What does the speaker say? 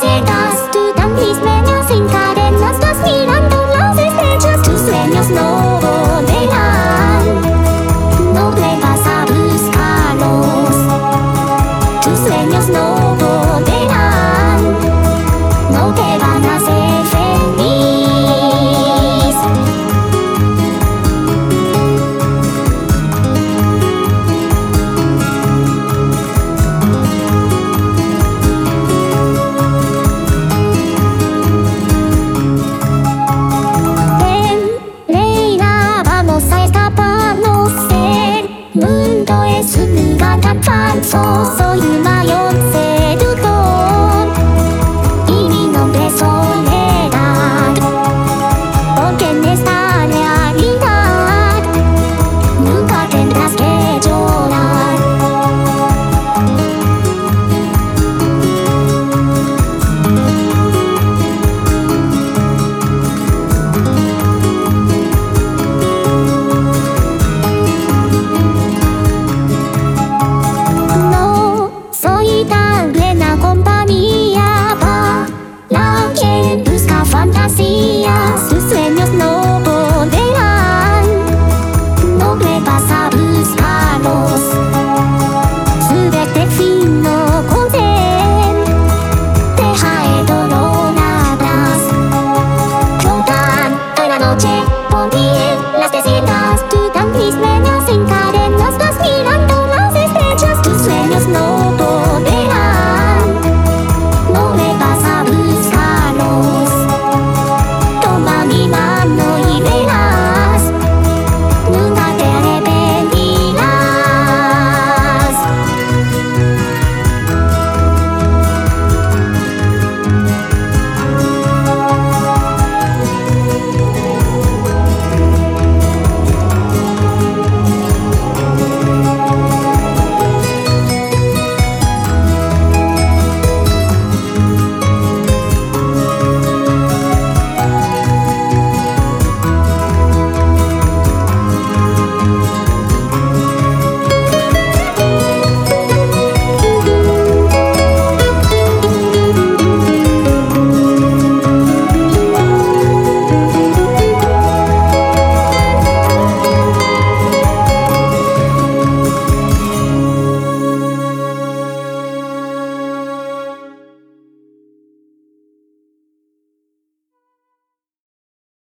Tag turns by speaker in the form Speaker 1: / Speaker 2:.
Speaker 1: cerdas, tú tan mis sueños encadenas, vas mirando las estrellas, tus sueños no. So.